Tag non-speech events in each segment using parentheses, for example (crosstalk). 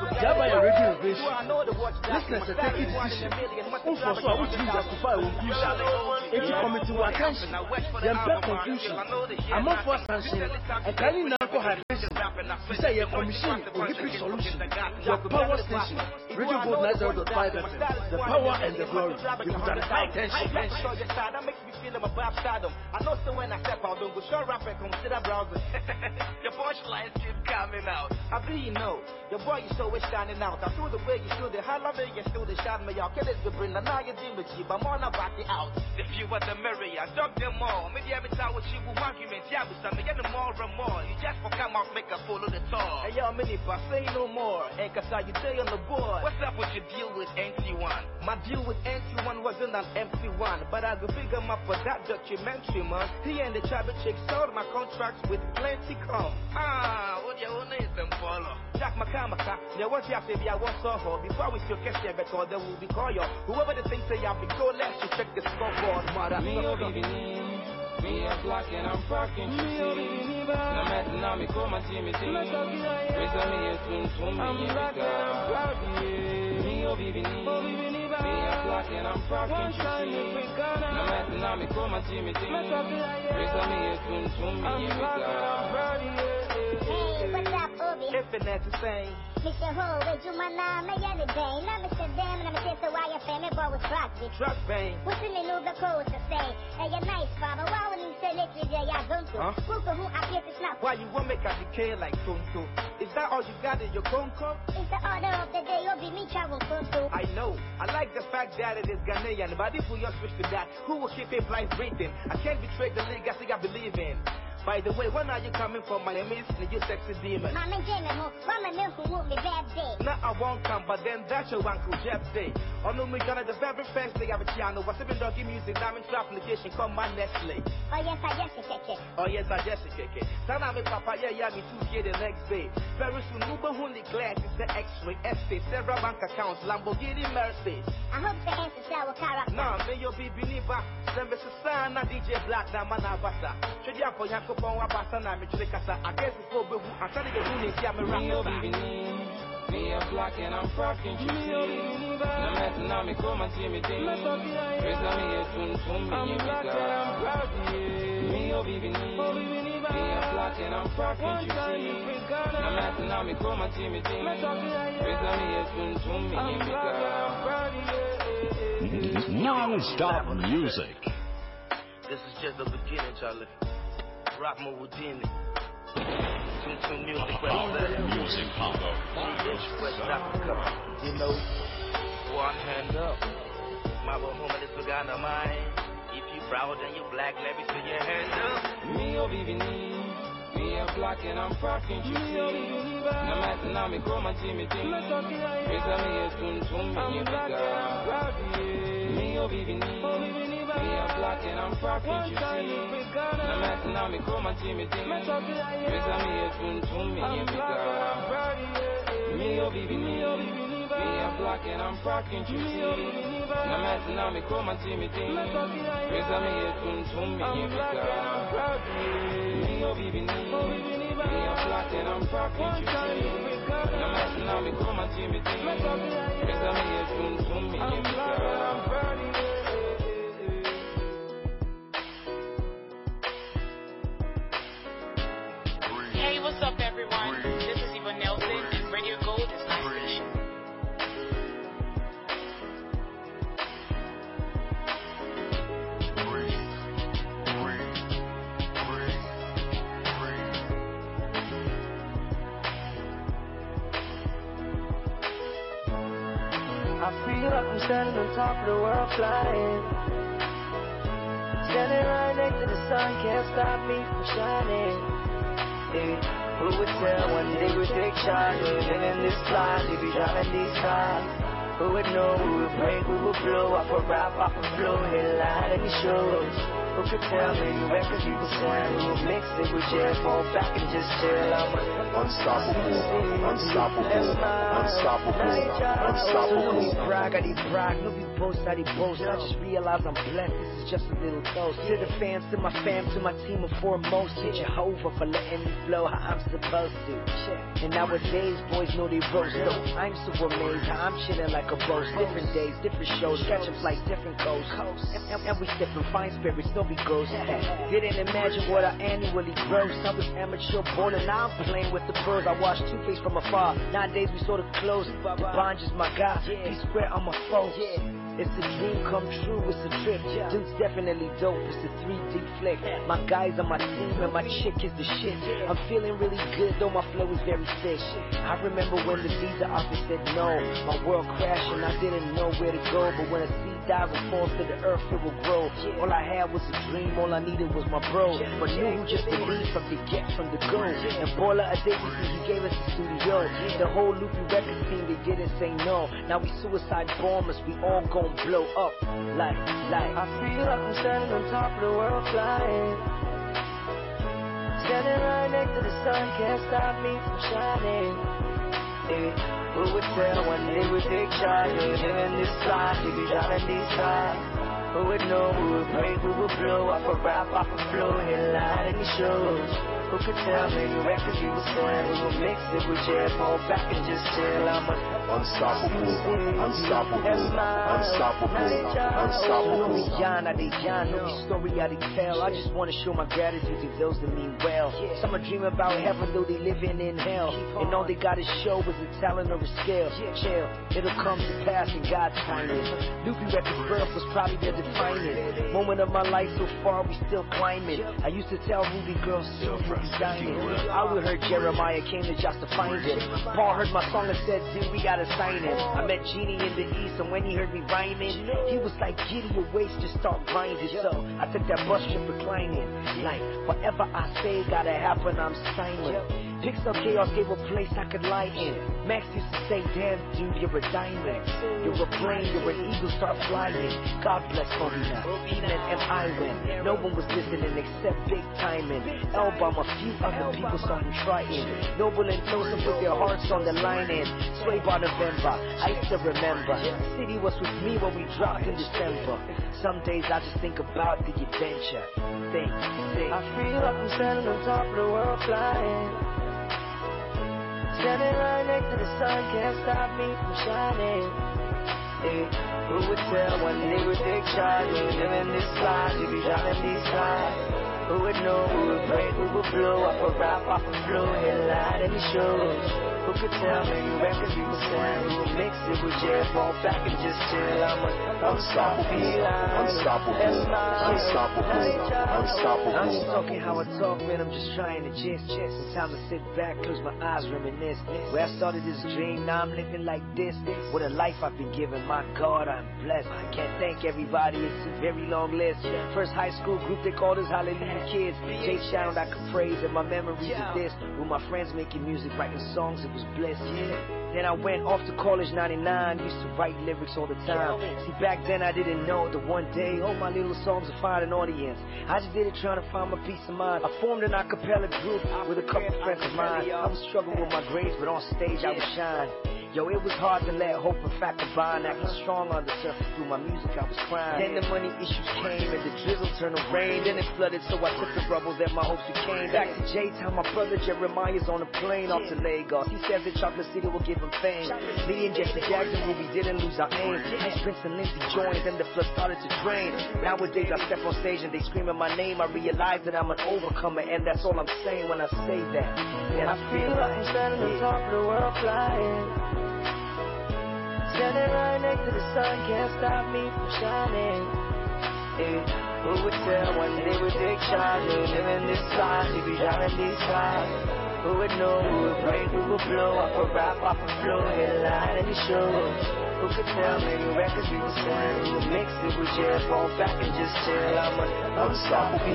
Jack, Jack, by your radio invasion. Listeners are taking decision. Who for so which means justify confusion. If you commit to attention, then bad confusion. Among for sanction, you now go ahead? You say your commission will give you solution. Your power station, Radio Gold 90.5 FM, the power and the glory. You put on high tension. That makes me feel I'm above stardom. I know so when I step out, don't go show rap and consider browsing. (laughs) your punchlines keep coming out. I be you know, your boy is is shining out. I feel the way you still the hell of it, you still the shot me out. Kill it with Brenda, now you deal with you, but more not back it out. If you were the merrier, dog them all. Maybe every time with you with argument, yeah, but some get them more and more. You just for come out, make a follow the talk. Hey yo, mini, I say no more. Ain't cause how you day on the board. What's up with your deal with NT1? My deal with NT1 wasn't an empty one, but I go big up for that documentary, man. He and the tribal chick sold my contracts with plenty come. Ah, what your own is them follow. Jack Makamaka, there was your baby, I was so. Before we still catch you, because there will be call you. Whoever the things say, I'll be go less, you check the scoreboard, mother. Me, baby, me a black and I'm rocking you see Na mette na mi koma till mi ting Resa mi e tum tum mi e vika Me oh baby Me a black and I'm rocking you see Na mette na mi koma till mi ting Resa mi e tum tum mi e vika Hey, what's up, Obi? Infinite to say. Mr. Ho, wait, you man, I'm a yellow day. Now, Mr. Damn, I'm a say? Hey, you're nice, father. Why would you say let's yeah, yeah, don't do? Huh? Who who I get this now? Why you want make a decay like Tonto? Is that all you got in your conco? It's the order of the day, you'll be me travel to. I know. I like the fact that it is Ghanaian, but if we all switch to that, who will keep it blind breathing? I can't betray the league I legacy I believe in. By the way, when are you coming from? My name is you sexy demon. Mama Jamie, mo, mama milk who won't be bad day. Now I won't come, but then that's your uncle Jeff day. On no me gonna the very first day of a piano. Was even doggy music, diamond trap application, come my Nestle. Oh, yes, I check it. Oh yes, I check it. Sana me papa, yeah, yeah, me two here the next day. Very soon, Uber Hundi class is the X-ray, estate, several bank accounts, Lamborghini Mercedes. I hope the answer sour character. Nah, me yo be believer. Sembe sana DJ Black na mana basa. Chedi apo yanko pon wa basa na me chile kasa. I guess I'm to get who needs ya me Me oh rap. baby ni Me a black and I'm you see Na mette na mi koma till mi ting Resa mi e tum tum mi e vika Me oh baby ni Me a black and I'm rocking you see Na mette na mi koma till mi ting Resa mi e tum tum mi e vika Non-stop music. This is just the beginning, Charlie. Rock Mawudini. Tune Tune Music representative. Music combo. West Africa. You know, one hand up. My woman is Uganda mine. If you proud and you black, let me see your hand up. Me oh baby ni Me a black and I'm rocking you see Na mette na mi koma till mi ting Resa mi e tum tum mi e vika Me oh baby ni Me a black and I'm rocking you see Na mette na mi koma till mi ting Resa mi e tum tum mi e vika Me baby ni Me a black and I'm rocking you see Na mette na mi koma till mi ting Resa mi e tum tum mi e vika Me baby ni Me a black and I'm rocking you see Na mette na mi koma till mi ting Resa mi e tum tum mi top of the world flying. Standing right next to the sun, can't stop me from shining. Who would tell when they we'd take charge? Living in this life, we be driving these cars. Who would know we would break, we would blow off a rap, off a flow, headline in the shows. Who could tell me we were selling? We would mix it with jazz, fall back and just chill. I'm Unstoppable, unstoppable, unstoppable, unstoppable. Brag, I need brag. No be boast, I need boast. I just realize I'm blessed. This is just a little toast. To the fans, to my fam, to my team of foremost. To Jehovah for letting me flow how I'm supposed to. And nowadays, boys know they roast. So I'm so amazed how I'm chilling like a boast. Different days, different shows, catching flights, different coasts. And we sipping fine spirits, no be ghosts. Didn't imagine what I annually gross. I was amateur bowling, now I'm playing with the pros. I watched Two Face from afar. Nowadays we sort of close. Bond is my guy. He spread on my foes. It's a dream come true, it's a trip. Dude's definitely dope, it's a 3D flick. My guys on my team and my chick is the shit. I'm feeling really good, though my flow is very sick. I remember when the visa office said no. My world crashed and I didn't know where to go. But when a seed dies and falls to the earth, it will grow. All I had was a dream, all I needed was my bro. But knew who just believed from the get from the go. And Bola a day he gave us the studio. The whole Loopy Records team, they didn't say no. Now we suicide bombers, we all gon' blow up. Like, like. I feel like I'm standing on top of the world flying. Standing right next to the sun, can't stop me from shining. Hey, who would tell when they would take charge? Living this life, we be driving these cars. Who would know, who would break, who would blow off a rap, off a flow, headline in these shows. Who could tell the records we was selling, we would mix it with jazz, fall back and just chill. I'm a Unstoppable, unstoppable, unstoppable, unstoppable. No be John, I dey John, no story I dey tell. I just wanna show my gratitude to those that mean well. Some are dreaming about heaven, though they living in hell. And all they gotta show is a talent or a skill. Chill, it'll come to pass in God's timing. Loopy Records' birth was probably their defining moment of my life. So far, we still climbing. I used to tell Ruby girls, soon we'll be dining. I would heard Jeremiah came to just to find it. Paul heard my song and said, dude, we gotta him. I met Genie in the east, and when he heard me rhyming, he was like, giddy your waist, just start grinding. So I took that bus trip reclining. Like, whatever I say gotta happen, I'm signing. Pixel Chaos gave a place I could lie in. Max used to say, damn dude, you're a diamond. You're a plane, you're an eagle, start flying. God bless Marina, Eden and Iwan. No one was listening except Big Timing. Elbom, a few other people started trying. Noble and Tosa put their hearts on the line and Sway by November. I still remember. City was with me when we dropped in December. Some days I just think about the adventure. Think, think. I feel like I'm standing on top of the world flying. Standing right next to the sun, can't stop me from shining. Hey, who would tell when they would take charge? We living this life, we be driving these cars. Who would know, who would break, who would blow off a rap, off a flow, headline in the shows. Who could tell the records we were selling? We would mix it with jazz, fall back and just chill. I'm Unstoppable, unstoppable, unstoppable, unstoppable. I'm just talking how I talk, man. I'm just trying to gist. It's time to sit back, close my eyes, reminisce. Where I started this dream, now I'm living like this. What a life I've been given. My God, I'm blessed. I can't thank everybody. It's a very long list. First high school group, they called us Hallelujah Kids. Jay Sound, I could praise, and my memories of this. With my friends making music, writing songs, it was bliss. Then I went off to college 99, used to write lyrics all the time. See, back then I didn't know that one day all my little songs would find an audience. I just did it trying to find my peace of mind. I formed an a cappella group with a couple friends of mine. I was struggling with my grades, but on stage I would shine. Yo, it was hard to let hope and fact combine. Acting strong on the surface through my music, I was crying. Then the money issues came and the drizzle turned to rain. Then it flooded, so I took the rubble that my hopes became. Back to J-Town, my brother Jeremiah's on a plane off to Lagos. He says that Chocolate City will give him fame. Me and Jesse Jagz, we didn't lose our aim. Ice Prince and Lindsay joined, then the flood started to drain. Nowadays I step on stage and they screaming my name. I realize that I'm an overcomer, and that's all I'm saying when I say that. And I feel like I'm standing on top of the world flying. Standing right next to the sun, can't stop me from shining. Hey, who would tell one day we take charge? We living this life, we be driving these cars. Who would know, who would break, who would blow off a rap, off a flow, headline in the shows. Who could tell me the records we were selling? We would mix it with jazz, fall back and just chill. I'm a Unstoppable,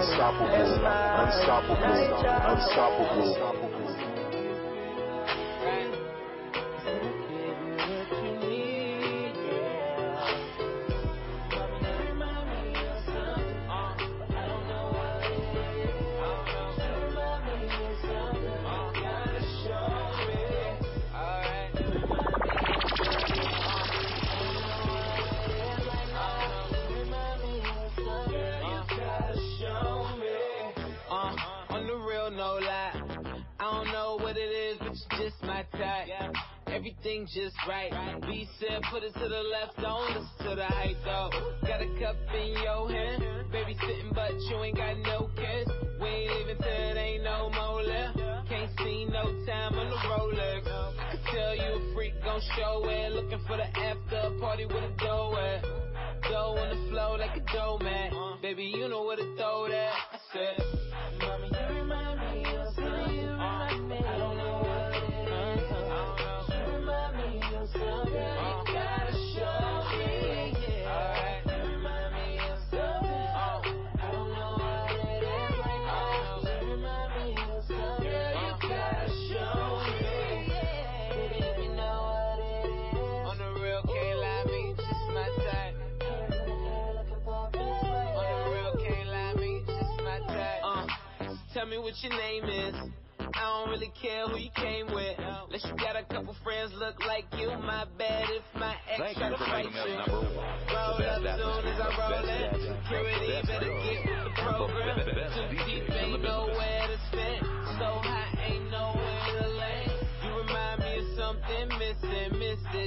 unstoppable, unstoppable, unstoppable. My type. Everything just right. B said, put it to the left, don't listen to the hype though. Got a cup in your hand, baby sitting, but you ain't got no kiss. We ain't leaving till it ain't no more left. Can't see no time on the Rolex. I tell you a freak gon' show it. Looking for the after party with a dough at. Dough on the flow like a dough man. Baby, you know where to throw that. I said, what your name is. I don't really care who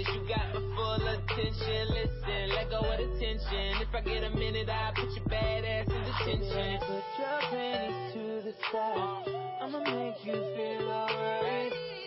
missus. You got my full attention. Listen, let go of the tension. If I get a minute, I'll put your bad ass in detention. Put your panties to the side. I'ma make you feel alright.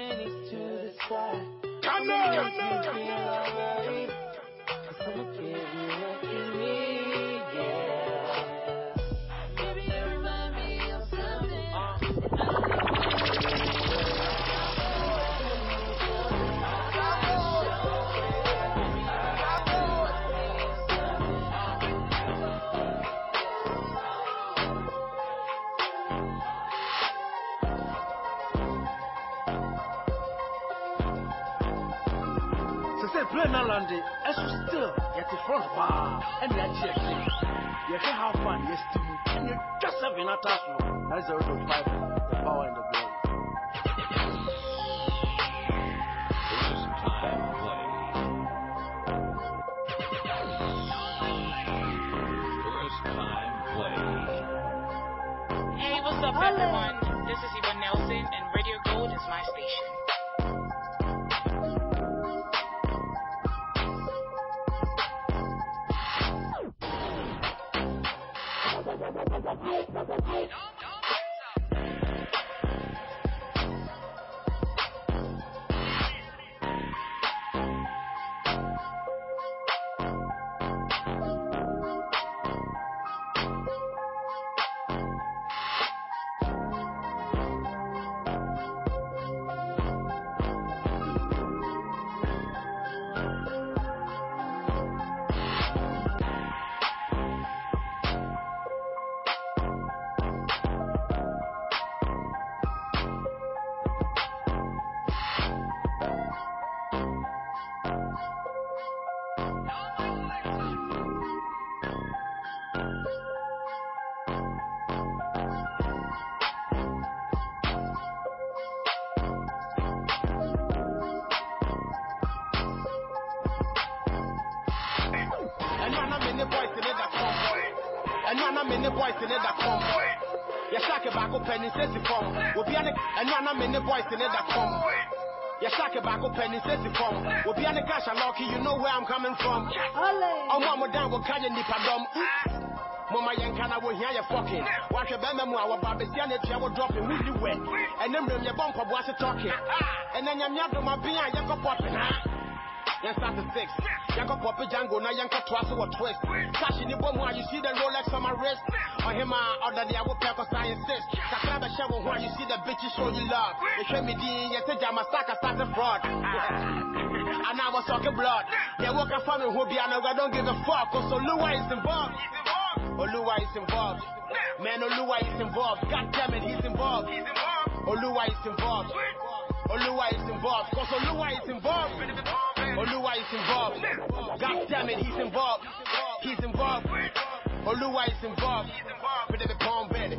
Panties to the side. Come on, come on. you feel plane no lande ɛso still yɛte front paa ɛne agye akyi yɛhwɛ how far ne yɛsti mu ɛne twa seven ata so na zero to five the power and the glory First time play. First time play. Hey, what's up, everyone? Ɛno ana me ne boys ne da fam yɛhyɛke baako pɛ ne nsɛ si fam obia ne ɛno ana me ne boys ne da fam yɛhyɛke baako pɛ ne nsɛ si fam obia ne cash alɔke you know where i'm coming from. Ɔmo a modan wo ka yɛ nipadɔm moma yɛnka na wohia yɛ fɔkin wahwɛ bɛma mu a wɔba besia ne atua wo drɔpin wodi wɛ ɛne mmerɛm yɛbɔ mpɔboa se tɔkin ɛnɛ nyamea dom aben a yɛkɔ pɔpin Yan start to. Yanko pop a Django, now yanko twice or twist. Cash in the bomb you see the Rolex on my wrist. Or him, uh, other the I will pack a scientist. Kakraba shower when you see the bitches show you love. They show me the jama staka started fraud. (laughs) And I was talking blood. They walk a family who be I don't give a fuck. Cause Oluwa is involved. Oluwa is involved. Man, Oluwa is involved. God damn it, he's involved. Oluwa is involved. Oluwa is involved. Cause Oluwa is involved. Oluwa is involved. God damn it, he's involved. He's involved. Oluwa is involved. He's involved. But the palm belly.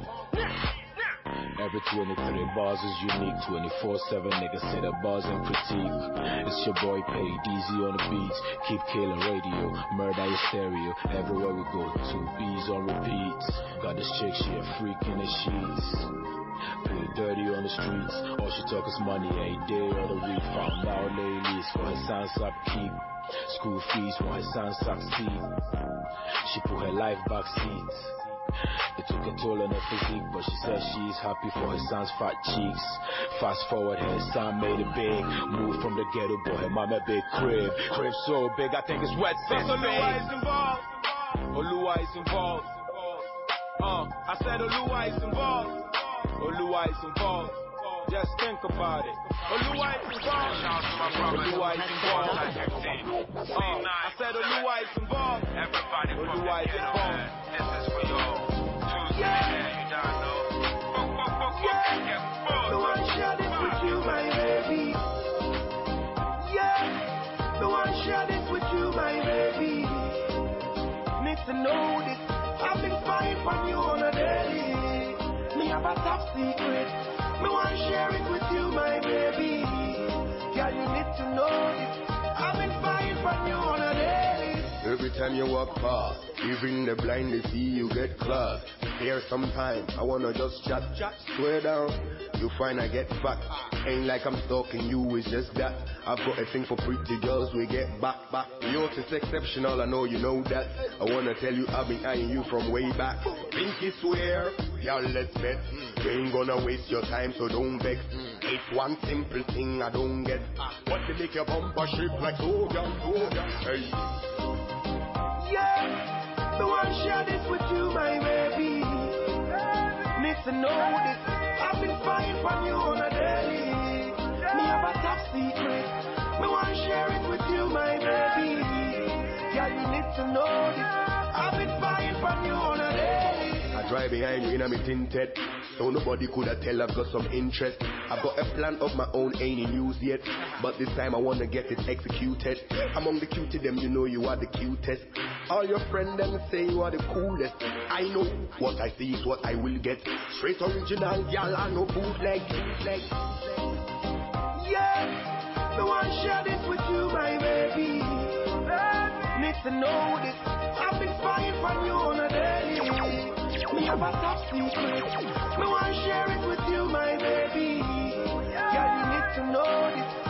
Every 23 bars is unique. 24-7 niggas say the bars and critique. It's your boy Pay, DZ on the beats. Keep killing radio, murder your stereo. Everywhere we go, two B's on repeats. Got this chick, she a freak in the sheets. Play dirty on the streets. All she talk is money, a day or the week. Found out ladies for her son's upkeep. School fees for her son succeed. She put her life back seat. It took a toll on her physique, but she says she's happy for her son's fat cheeks. Fast forward, her son made it big. Moved from the ghetto, boy, her mama big crib. Crib so big, I think it's wet since May. is involved. Oluwa is involved. Uh, I said Oluwa is involved. Oluwa is involved. Just think about it. Oluwa is involved. Oluwa is involved. Uh, I said Oluwa is involved. Everybody Oluwa is involved. This is for y'all. Secret. Me want share it with you, my baby. Girl, you need to know this. I've been spying on you on a daily. Every time you walk past, even the blind they see you get class. Here sometime, I wanna just chat, chat, swear down. You find I get back. Ain't like I'm stalking you, it's just that. I've got a thing for pretty girls, we get back, back. Yours is exceptional, I know you know that. I wanna tell you I've been eyeing you from way back. Pinky swear, y'all let's bet. You ain't gonna waste your time, so don't vex. It's one simple thing I don't get. What to make your bumper shape like soldier, soldier. Hey. Yeah, so I'll share this with you, my baby. Need to know this. I've been spying on you on a daily. Me have a top secret. Me want to share it with you, my baby. Yeah, you need to know this. I've been behind you in a me tinted. So nobody could have tell I've got some interest. I've got a plan of my own, ain't in use yet. But this time I wanna get it executed. Among the cutie them, you know you are the cutest. All your friends them say you are the coolest. I know what I see is what I will get. Straight original, y'all are no bootleg. bootleg. Yeah, no one share this with you, my baby. Need to know this. I've been spying on you on a daily. Have a top secret. Me want share it with you, my baby. Yeah, you need to know this.